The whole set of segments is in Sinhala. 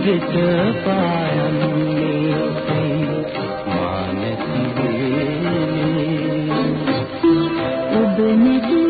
ගෙට පායන්නේ මා නැති වේලේ ඔබ නැති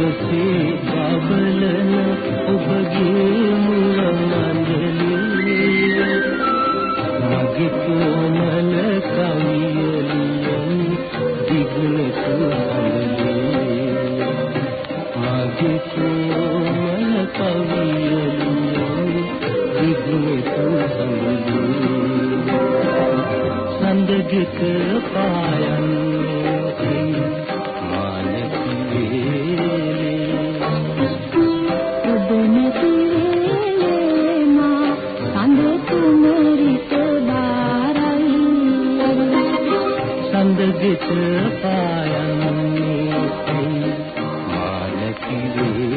ඔබසේ බබලන ඔබගේ මුවන්දලින් මගේ කොමන කවියලින් දිගට මගේ කොමන කවියලින් දිගට සඳගෙක පායන්නේ ගෙත පායන්නේ මාලකිරේ